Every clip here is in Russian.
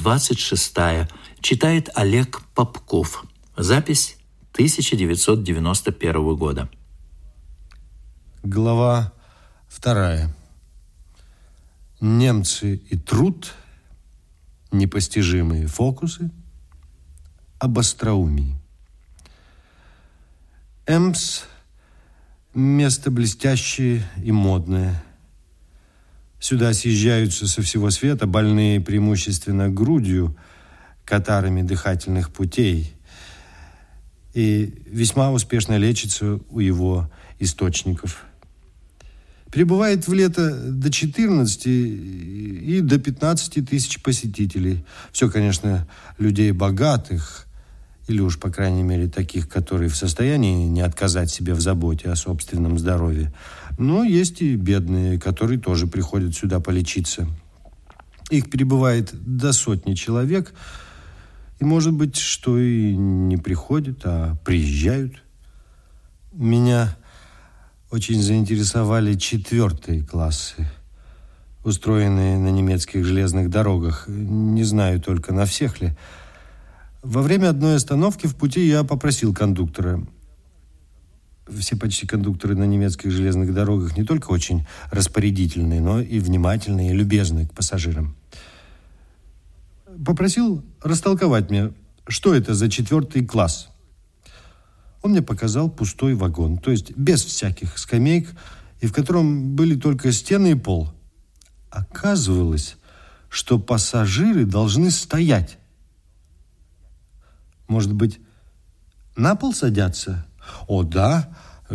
26. Читает Олег Попков. Запись 1991 года. Глава вторая. Немцы и труд, непостижимые фокусы, об остроумии. Эмс – место блестящее и модное. Сюда съезжаются со всего света больные преимущественно грудью, катарами дыхательных путей и весьма успешно лечится у его источников – Прибывает в лето до 14 и до 15 тысяч посетителей. Все, конечно, людей богатых, или уж, по крайней мере, таких, которые в состоянии не отказать себе в заботе о собственном здоровье. Но есть и бедные, которые тоже приходят сюда полечиться. Их прибывает до сотни человек, и, может быть, что и не приходят, а приезжают. Меня очень заинтересовали четвертые классы, устроенные на немецких железных дорогах. Не знаю только, на всех ли. Во время одной остановки в пути я попросил кондуктора. Все почти кондукторы на немецких железных дорогах не только очень распорядительные, но и внимательные и любезные к пассажирам. Попросил растолковать мне, что это за четвертый класс – он мне показал пустой вагон, то есть без всяких скамеек, и в котором были только стены и пол. Оказывалось, что пассажиры должны стоять. Может быть, на пол садятся? О, да,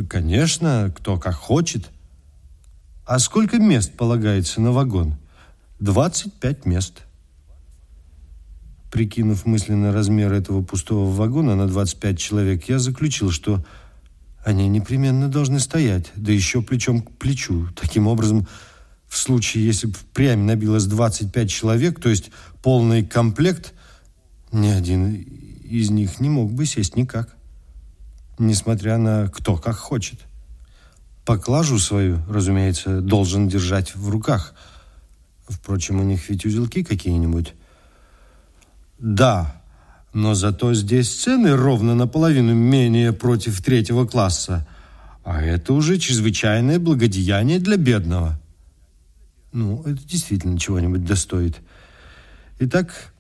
конечно, кто как хочет. А сколько мест полагается на вагон? 25 мест. Прикинув мысленно размер этого пустого вагона на 25 человек, я заключил, что они непременно должны стоять, да еще плечом к плечу. Таким образом, в случае, если бы впрямь набилось 25 человек, то есть полный комплект, ни один из них не мог бы сесть никак, несмотря на кто как хочет. Поклажу свою, разумеется, должен держать в руках. Впрочем, у них ведь узелки какие-нибудь. Да, но зато здесь цены ровно наполовину менее против третьего класса. А это уже чрезвычайное благодеяние для бедного. Ну, это действительно чего-нибудь достоит. Итак,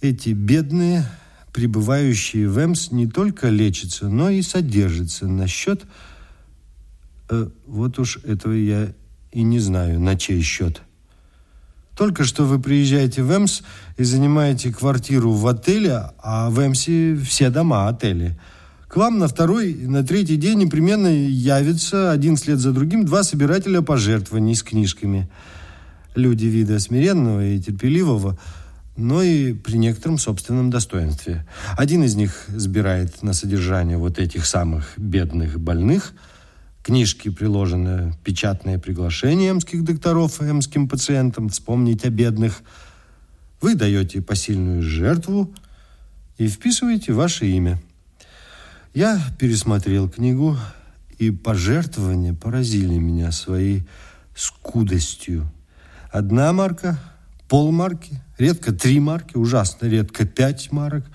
эти бедные, прибывающие в Эмс, не только лечатся, но и содержатся на счет... Э, вот уж этого я и не знаю, на чей счет. Только что вы приезжаете в Эмс и занимаете квартиру в отеле, а в Эмсе все дома отели. К вам на второй, на третий день непременно явится один вслед за другим два собирателя пожертвований с книжками. Люди вида смиренного и терпеливого, но и при некотором собственном достоинстве. Один из них сбирает на содержание вот этих самых бедных больных – книжке приложено печатное приглашение эмских докторов эмским пациентам вспомнить о бедных. Вы даете посильную жертву и вписываете ваше имя. Я пересмотрел книгу, и пожертвования поразили меня своей скудостью. Одна марка, полмарки, редко три марки, ужасно редко пять марок –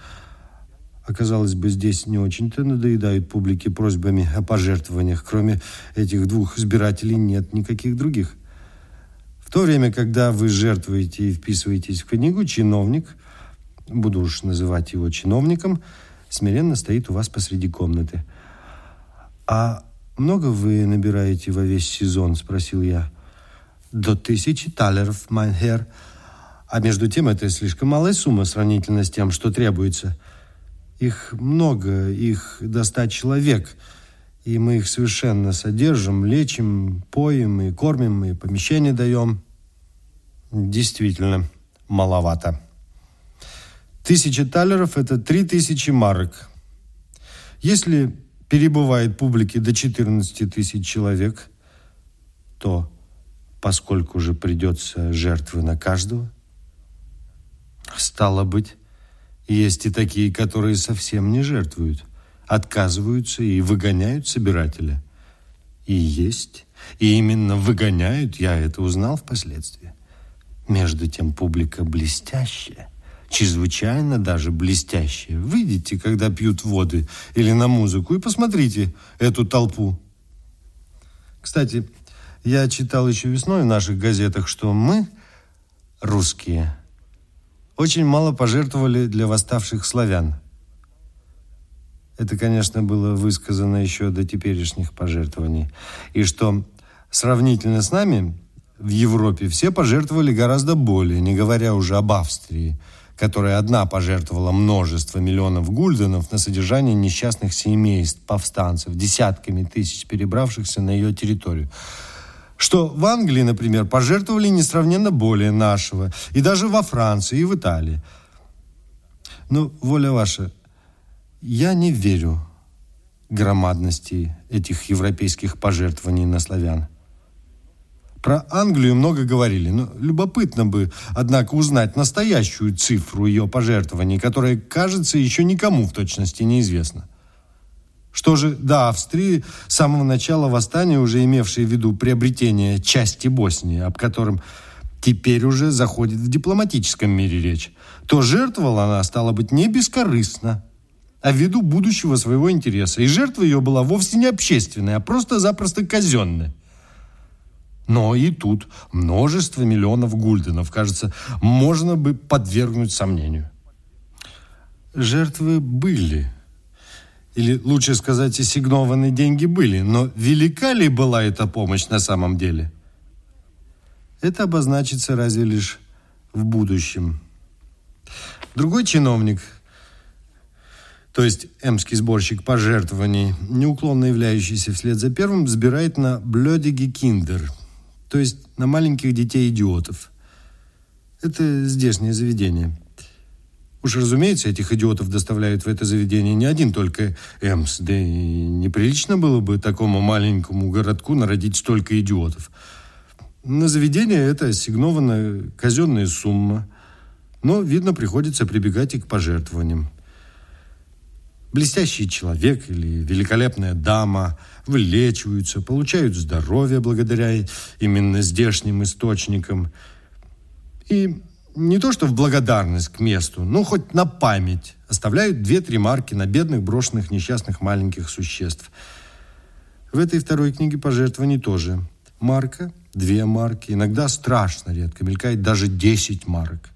оказалось бы, здесь не очень-то надоедают публике просьбами о пожертвованиях. Кроме этих двух избирателей нет никаких других. В то время, когда вы жертвуете и вписываетесь в книгу, чиновник, буду уж называть его чиновником, смиренно стоит у вас посреди комнаты. «А много вы набираете во весь сезон?» – спросил я. «До тысячи талеров, майнхер. А между тем это слишком малая сумма сравнительно с тем, что требуется». Их много, их до ста человек. И мы их совершенно содержим, лечим, поем и кормим, и помещение даем. Действительно, маловато. Тысяча талеров – это три тысячи марок. Если перебывает публики до 14 тысяч человек, то поскольку же придется жертвы на каждого, стало быть, есть и такие, которые совсем не жертвуют, отказываются и выгоняют собирателя. И есть, и именно выгоняют, я это узнал впоследствии. Между тем публика блестящая, чрезвычайно даже блестящие. Выйдите, когда пьют воды или на музыку, и посмотрите эту толпу. Кстати, я читал еще весной в наших газетах, что мы, русские, очень мало пожертвовали для восставших славян. Это, конечно, было высказано еще до теперешних пожертвований. И что сравнительно с нами в Европе все пожертвовали гораздо более, не говоря уже об Австрии, которая одна пожертвовала множество миллионов гульденов на содержание несчастных семейств, повстанцев, десятками тысяч перебравшихся на ее территорию. Что в Англии, например, пожертвовали несравненно более нашего, и даже во Франции, и в Италии. Ну, воля ваша, я не верю громадности этих европейских пожертвований на славян. Про Англию много говорили, но любопытно бы, однако, узнать настоящую цифру ее пожертвований, которая, кажется, еще никому в точности неизвестна. Что же до Австрии, с самого начала восстания, уже имевшей в виду приобретение части Боснии, об котором теперь уже заходит в дипломатическом мире речь, то жертвовала она, стала быть, не бескорыстно, а ввиду будущего своего интереса. И жертва ее была вовсе не общественная, а просто-запросто казенная. Но и тут множество миллионов гульденов, кажется, можно бы подвергнуть сомнению. Жертвы были. Или, лучше сказать, ассигнованные деньги были. Но велика ли была эта помощь на самом деле? Это обозначится разве лишь в будущем. Другой чиновник – то есть эмский сборщик пожертвований, неуклонно являющийся вслед за первым, сбирает на блёдиги киндер, то есть на маленьких детей-идиотов. Это здешнее заведение. Уж, разумеется, этих идиотов доставляют в это заведение не один только Эмс, да и неприлично было бы такому маленькому городку народить столько идиотов. На заведение это ассигнована казенная сумма, но, видно, приходится прибегать и к пожертвованиям блестящий человек или великолепная дама вылечиваются, получают здоровье благодаря именно здешним источникам. И не то что в благодарность к месту, но хоть на память оставляют две-три марки на бедных, брошенных, несчастных маленьких существ. В этой второй книге пожертвований тоже. Марка, две марки, иногда страшно редко, мелькает даже 10 марок.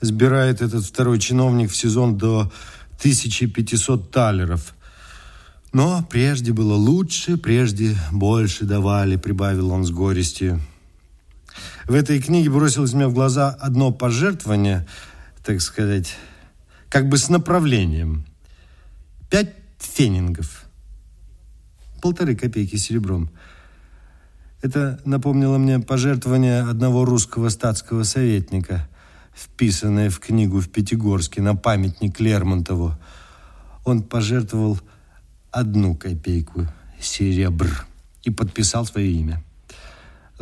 Сбирает этот второй чиновник в сезон до 1500 талеров. Но прежде было лучше, прежде больше давали, прибавил он с горестью. В этой книге бросилось мне в глаза одно пожертвование, так сказать, как бы с направлением. Пять фенингов. Полторы копейки серебром. Это напомнило мне пожертвование одного русского статского советника – вписанное в книгу в Пятигорске на памятник Лермонтову, он пожертвовал одну копейку серебр и подписал свое имя.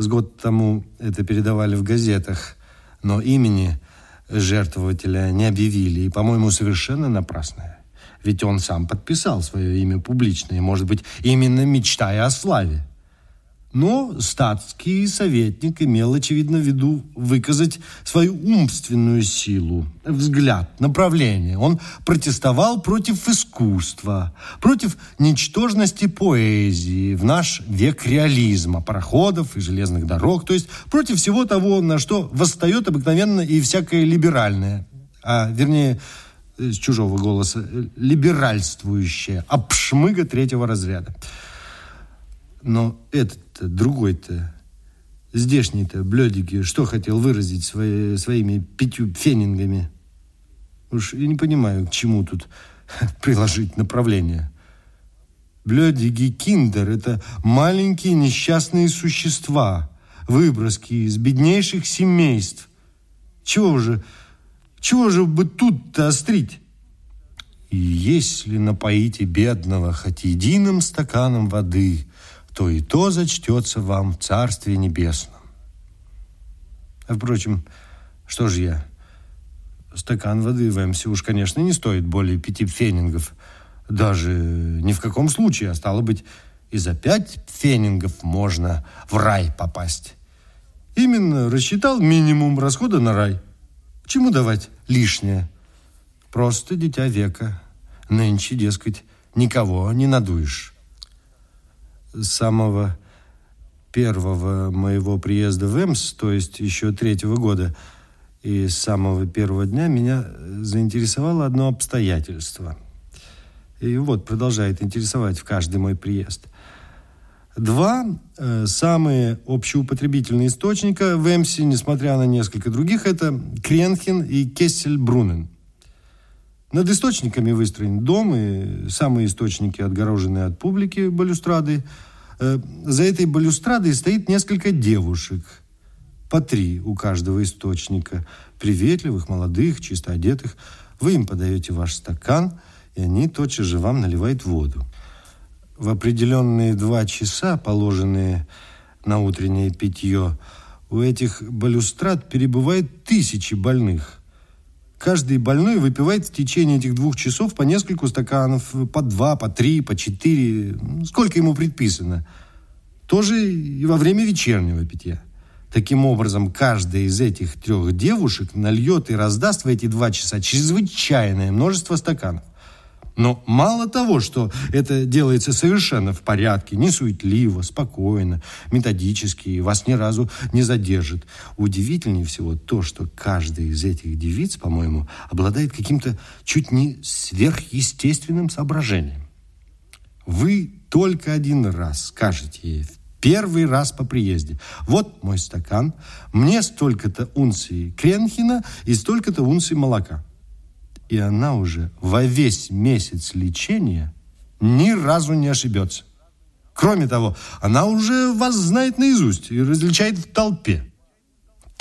С год тому это передавали в газетах, но имени жертвователя не объявили, и, по-моему, совершенно напрасно. Ведь он сам подписал свое имя публично, и, может быть, именно мечтая о славе. Но статский советник имел, очевидно, в виду выказать свою умственную силу, взгляд, направление. Он протестовал против искусства, против ничтожности поэзии в наш век реализма, пароходов и железных дорог, то есть против всего того, на что восстает обыкновенно и всякое либеральное, а вернее, с чужого голоса, либеральствующее, обшмыга третьего разряда. Но этот-то, другой-то, здешний-то, бледики, что хотел выразить свои, своими пятью фенингами? Уж я не понимаю, к чему тут приложить направление. Бледиги киндер – это маленькие несчастные существа, выброски из беднейших семейств. Чего же, чего же бы тут-то острить? И если напоите бедного хоть единым стаканом воды, то и то зачтется вам в Царстве Небесном. А, впрочем, что же я? Стакан воды в Эмсе уж, конечно, не стоит более пяти фенингов. Даже ни в каком случае, а стало быть, и за пять фенингов можно в рай попасть. Именно рассчитал минимум расхода на рай. Чему давать лишнее? Просто дитя века. Нынче, дескать, никого не надуешь. С самого первого моего приезда в Эмс, то есть еще третьего года, и с самого первого дня меня заинтересовало одно обстоятельство. И вот продолжает интересовать в каждый мой приезд. Два э, самые общеупотребительные источника в Эмсе, несмотря на несколько других, это Кренхен и Кессельбрунен. Над источниками выстроен дом, и самые источники отгорожены от публики балюстрады. Э, за этой балюстрадой стоит несколько девушек, по три у каждого источника, приветливых, молодых, чисто одетых. Вы им подаете ваш стакан, и они тотчас же вам наливают воду. В определенные два часа, положенные на утреннее питье, у этих балюстрад перебывает тысячи больных. Каждый больной выпивает в течение этих двух часов по нескольку стаканов, по два, по три, по четыре, сколько ему предписано. Тоже и во время вечернего питья. Таким образом, каждая из этих трех девушек нальет и раздаст в эти два часа чрезвычайное множество стаканов. Но мало того, что это делается совершенно в порядке, не суетливо, спокойно, методически, и вас ни разу не задержит. Удивительнее всего то, что каждая из этих девиц, по-моему, обладает каким-то чуть не сверхъестественным соображением. Вы только один раз скажете ей в первый раз по приезде. Вот мой стакан, мне столько-то унций кренхина и столько-то унций молока и она уже во весь месяц лечения ни разу не ошибется. Кроме того, она уже вас знает наизусть и различает в толпе.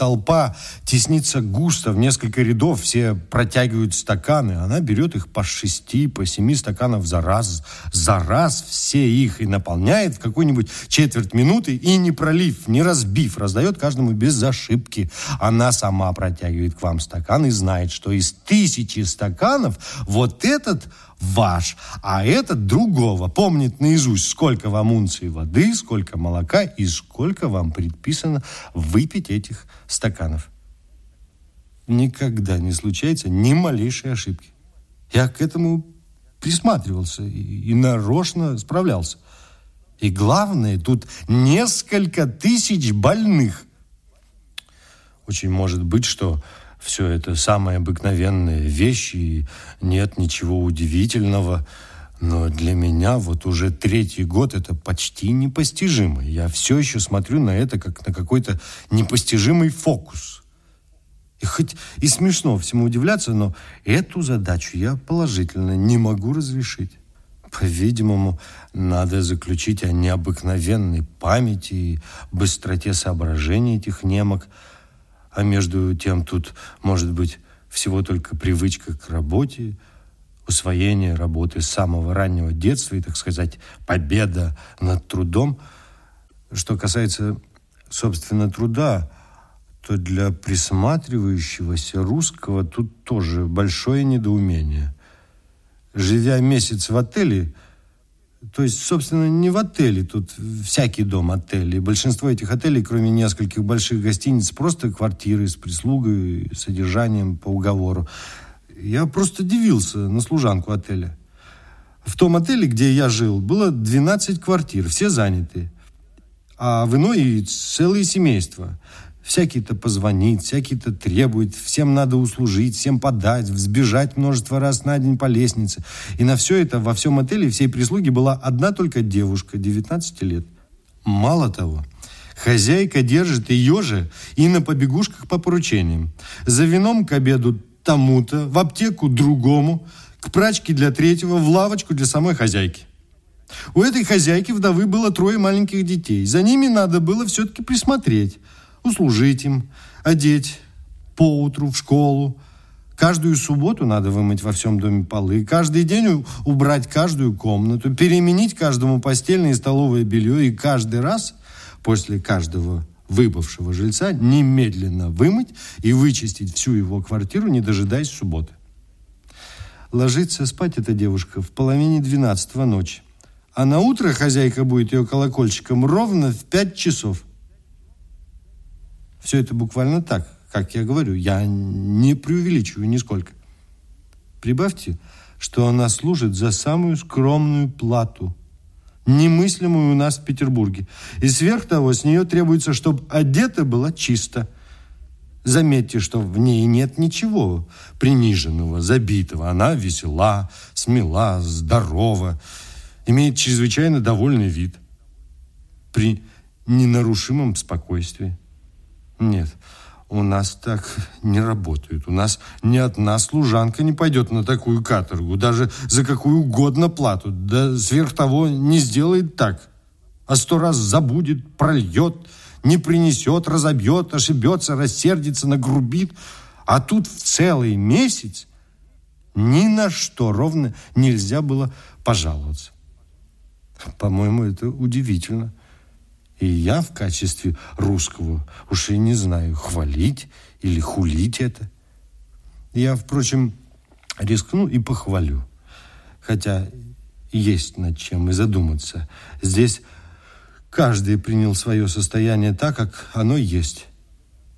Толпа теснится густо, в несколько рядов, все протягивают стаканы. Она берет их по шести, по семи стаканов за раз. За раз все их и наполняет в какую-нибудь четверть минуты и не пролив, не разбив, раздает каждому без ошибки. Она сама протягивает к вам стакан и знает, что из тысячи стаканов вот этот ваш, а этот другого. Помнит наизусть, сколько вам унций воды, сколько молока и сколько вам предписано выпить этих стаканов. Никогда не случается ни малейшей ошибки. Я к этому присматривался и, и нарочно справлялся. И главное, тут несколько тысяч больных. Очень может быть, что все это самые обыкновенные вещи, и нет ничего удивительного. Но для меня вот уже третий год это почти непостижимо. Я все еще смотрю на это как на какой-то непостижимый фокус. И хоть и смешно всему удивляться, но эту задачу я положительно не могу разрешить. По-видимому, надо заключить о необыкновенной памяти и быстроте соображения этих немок – а между тем тут может быть всего только привычка к работе, усвоение работы с самого раннего детства и, так сказать, победа над трудом. Что касается, собственно, труда, то для присматривающегося русского тут тоже большое недоумение. Живя месяц в отеле – то есть, собственно, не в отеле, тут всякий дом отель. И большинство этих отелей, кроме нескольких больших гостиниц, просто квартиры с прислугой, содержанием по уговору. Я просто дивился на служанку отеля. В том отеле, где я жил, было 12 квартир, все заняты. А в иной и целые семейства. Всякий-то позвонит, всякий-то требует, всем надо услужить, всем подать, взбежать множество раз на день по лестнице. И на все это во всем отеле всей прислуги была одна только девушка, 19 лет. Мало того, хозяйка держит ее же и на побегушках по поручениям. За вином к обеду тому-то, в аптеку другому, к прачке для третьего, в лавочку для самой хозяйки. У этой хозяйки вдовы было трое маленьких детей. За ними надо было все-таки присмотреть услужить им, одеть поутру в школу. Каждую субботу надо вымыть во всем доме полы, каждый день убрать каждую комнату, переменить каждому постельное и столовое белье, и каждый раз после каждого выбывшего жильца немедленно вымыть и вычистить всю его квартиру, не дожидаясь субботы. Ложится спать эта девушка в половине двенадцатого ночи. А на утро хозяйка будет ее колокольчиком ровно в пять часов – все это буквально так, как я говорю, я не преувеличиваю нисколько. Прибавьте, что она служит за самую скромную плату, немыслимую у нас в Петербурге. И сверх того, с нее требуется, чтобы одета была чисто. Заметьте, что в ней нет ничего приниженного, забитого. Она весела, смела, здорова, имеет чрезвычайно довольный вид при ненарушимом спокойствии. Нет, у нас так не работают. У нас ни одна служанка не пойдет на такую каторгу, даже за какую угодно плату. Да сверх того не сделает так. А сто раз забудет, прольет, не принесет, разобьет, ошибется, рассердится, нагрубит. А тут в целый месяц ни на что ровно нельзя было пожаловаться. По-моему, это удивительно. И я в качестве русского уж и не знаю, хвалить или хулить это. Я, впрочем, рискну и похвалю. Хотя есть над чем и задуматься. Здесь каждый принял свое состояние так, как оно есть.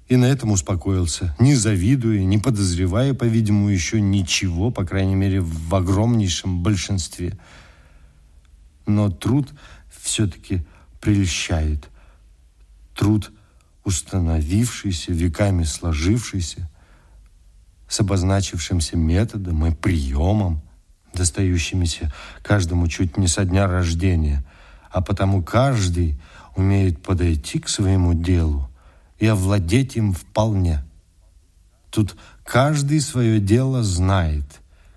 И на этом успокоился, не завидуя, не подозревая, по-видимому, еще ничего, по крайней мере, в огромнейшем большинстве. Но труд все-таки прельщает. Труд, установившийся, веками сложившийся, с обозначившимся методом и приемом, достающимися каждому чуть не со дня рождения, а потому каждый умеет подойти к своему делу и овладеть им вполне. Тут каждый свое дело знает,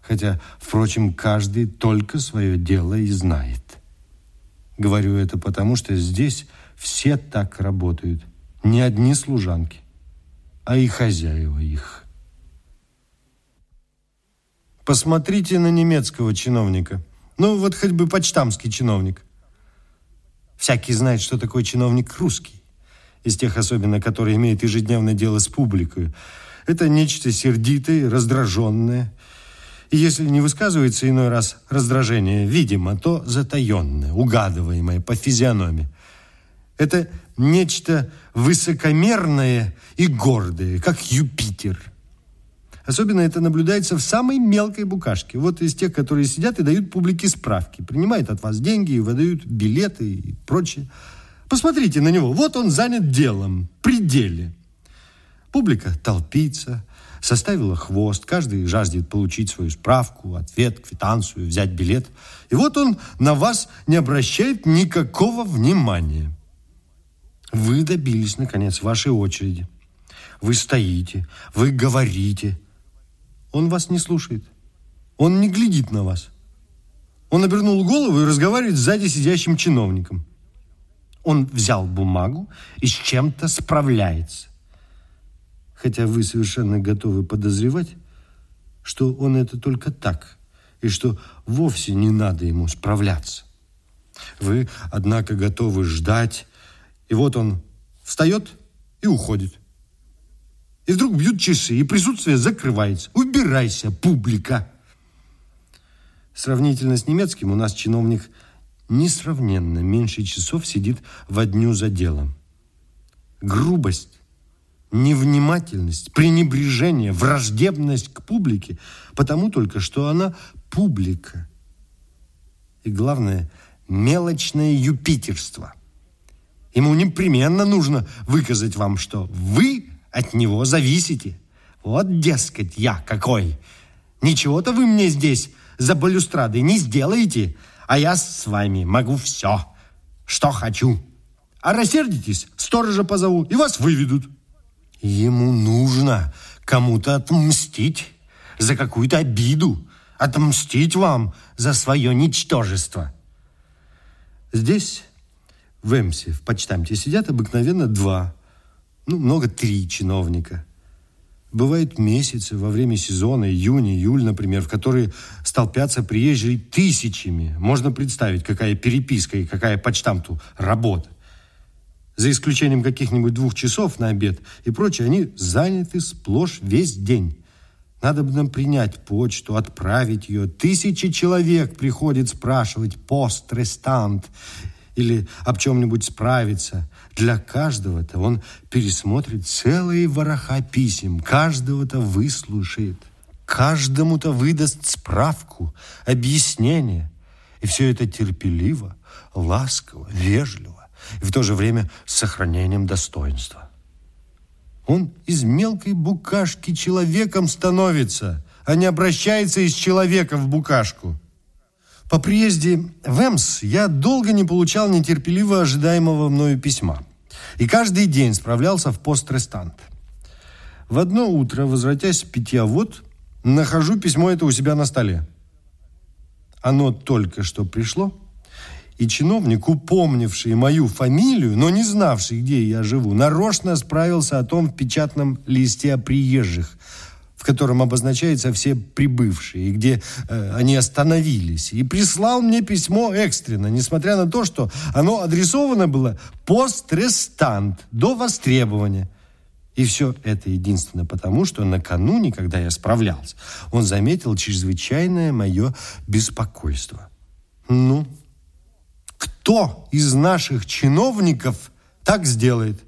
хотя, впрочем, каждый только свое дело и знает. Говорю это потому, что здесь все так работают. Не одни служанки, а и хозяева их. Посмотрите на немецкого чиновника. Ну, вот хоть бы почтамский чиновник. Всякий знает, что такое чиновник русский. Из тех особенно, которые имеют ежедневное дело с публикой. Это нечто сердитое, раздраженное, и если не высказывается иной раз раздражение, видимо, то затаенное, угадываемое по физиономии. Это нечто высокомерное и гордое, как Юпитер. Особенно это наблюдается в самой мелкой букашке. Вот из тех, которые сидят и дают публике справки. Принимают от вас деньги и выдают билеты и прочее. Посмотрите на него. Вот он занят делом, при деле. Публика толпится, составила хвост, каждый жаждет получить свою справку, ответ, квитанцию, взять билет. И вот он на вас не обращает никакого внимания. Вы добились, наконец, вашей очереди. Вы стоите, вы говорите. Он вас не слушает. Он не глядит на вас. Он обернул голову и разговаривает сзади сидящим чиновником. Он взял бумагу и с чем-то справляется хотя вы совершенно готовы подозревать, что он это только так, и что вовсе не надо ему справляться. Вы, однако, готовы ждать, и вот он встает и уходит. И вдруг бьют часы, и присутствие закрывается. Убирайся, публика! Сравнительно с немецким у нас чиновник несравненно меньше часов сидит во дню за делом. Грубость невнимательность, пренебрежение, враждебность к публике, потому только, что она публика. И главное, мелочное юпитерство. Ему непременно нужно выказать вам, что вы от него зависите. Вот, дескать, я какой. Ничего-то вы мне здесь за балюстрадой не сделаете, а я с вами могу все, что хочу. А рассердитесь, сторожа позову, и вас выведут. Ему нужно кому-то отмстить за какую-то обиду, отмстить вам за свое ничтожество. Здесь, в Эмсе, в почтамте, сидят обыкновенно два, ну, много три чиновника. Бывают месяцы во время сезона, июнь, июль, например, в которые столпятся приезжие тысячами. Можно представить, какая переписка и какая почтамту работа за исключением каких-нибудь двух часов на обед и прочее, они заняты сплошь весь день. Надо бы нам принять почту, отправить ее. Тысячи человек приходит спрашивать пост, рестант. или об чем-нибудь справиться, для каждого-то он пересмотрит целые вороха писем, каждого-то выслушает, каждому-то выдаст справку, объяснение. И все это терпеливо, ласково, вежливо и в то же время с сохранением достоинства. Он из мелкой букашки человеком становится, а не обращается из человека в букашку. По приезде в Эмс я долго не получал нетерпеливо ожидаемого мною письма. И каждый день справлялся в пост-рестант. В одно утро, возвратясь в питьевод, нахожу письмо это у себя на столе. Оно только что пришло, и чиновник, упомнивший мою фамилию, но не знавший, где я живу, нарочно справился о том в печатном листе о приезжих – в котором обозначаются все прибывшие, где э, они остановились. И прислал мне письмо экстренно, несмотря на то, что оно адресовано было пострестант, до востребования. И все это единственно потому, что накануне, когда я справлялся, он заметил чрезвычайное мое беспокойство. Ну, кто из наших чиновников так сделает?